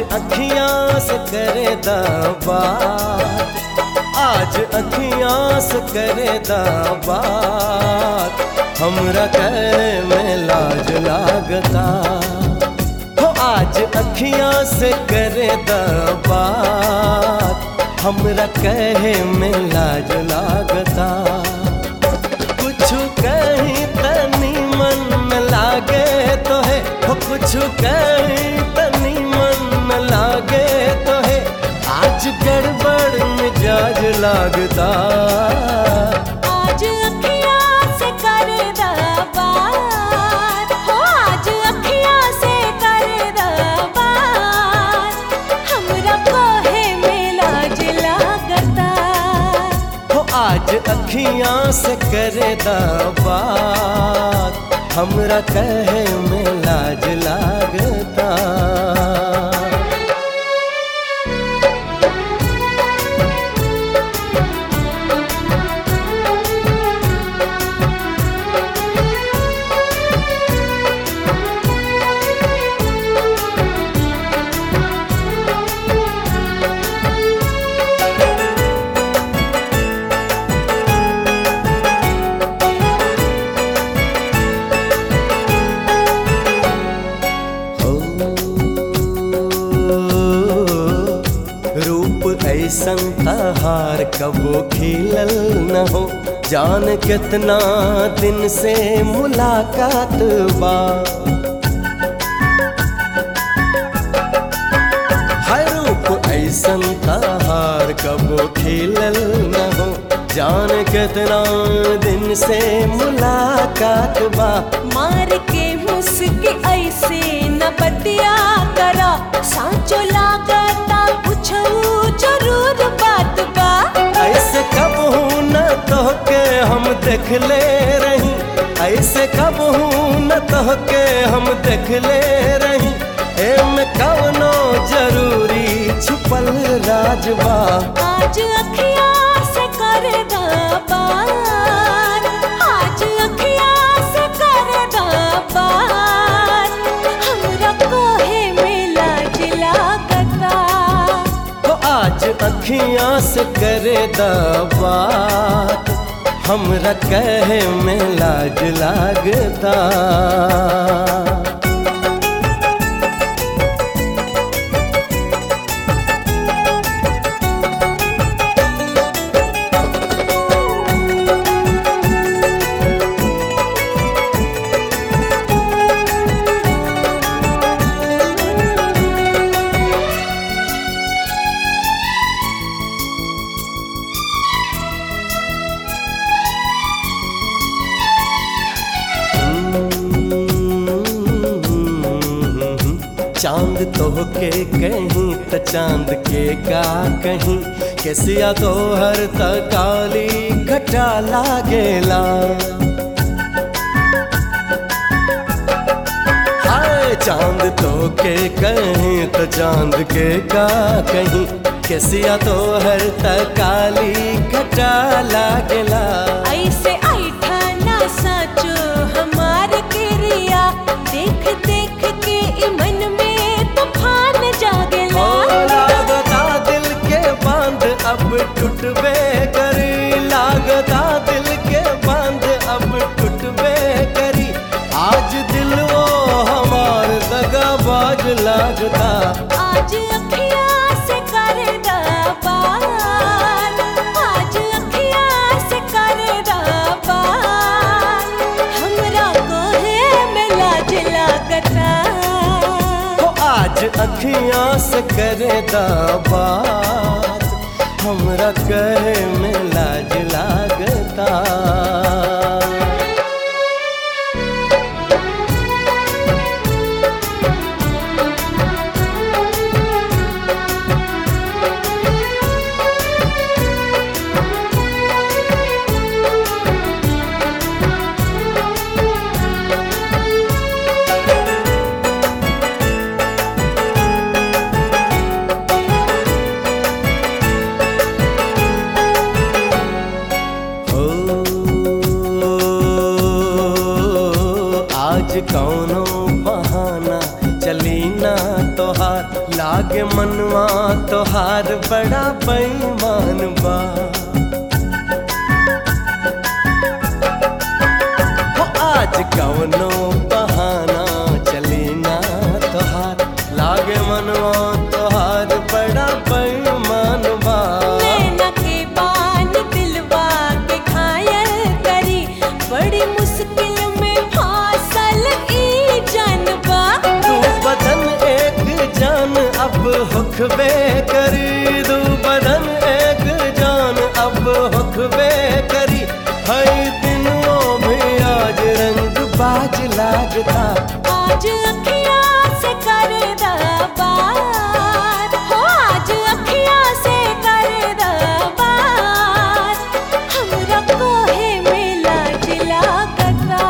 अखियाँ से करे बात आज अखियाँ से करे बात हमरा कहे में लाज लागता। हो आज अखियाँ से करे बात हमरा कहे में लाज लागता। कुछ कहीं तनी मन में लागे तो है। हो कुछ कहीं तनी लागता। आज अखियाँ से कर बात। हो आज अखियाँ से करे बात। हमरा कोहे में लाज लागता हो आज अखियाँ से करे बात। हमरा कहे में लाज लागता तहार कबो खिलल न हो। जान कितना दिन से मुलाकात बा। हर रूप ऐसन तहार कबो खिलल न हो। जान कितना दिन से मुलाकात बा। मार के मुस्की ऐसे न बतिया करा। साँचो लागता हम देख ले रही ऐसे कब हूँ न तो के हम देख ले रही। एम कवनो ज़रूरी छुपल राजबा आज अखियाँ से कर बात आज अखियाँ से कर हमरा कोहे लागता तो आज अखियाँ से करे बात। हमरा कहे में लाज लागता। चाँद तो के कहीं त चाँद के का कहीं। कैसिया तो हर काली घटा लागेला चाँद तो के कहीं त चाँद के का कहीं। कैसिया तो हर काली घटा लागेला से करे बात हमरा कहे में लाज लागता। मनवा तोहार बड़ा बेईमान। हुखबे करी दू बदन एक जान। अब हुखबे करी हर दिन भी आज रंग बाज लागता। आज अखियाँ से कर बात हो आज अखियाँ से कर बात हमरा कोहे में लाज लागता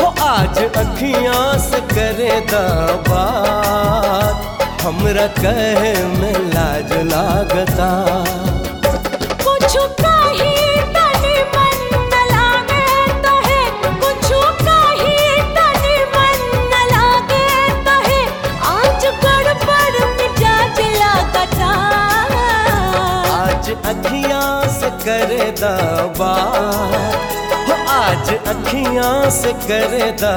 वो आज अखियाँ से करे दा बात हमरा कहे में लाज लागता। कुछ कहीं तनी मन न लागे तो है कुछ कहीं तनी मन न लागे तो है आज लागता आज अखियाँ से करे दबा आज अखियाँ से करे दा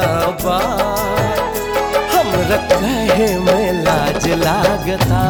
कहे में लाज लागता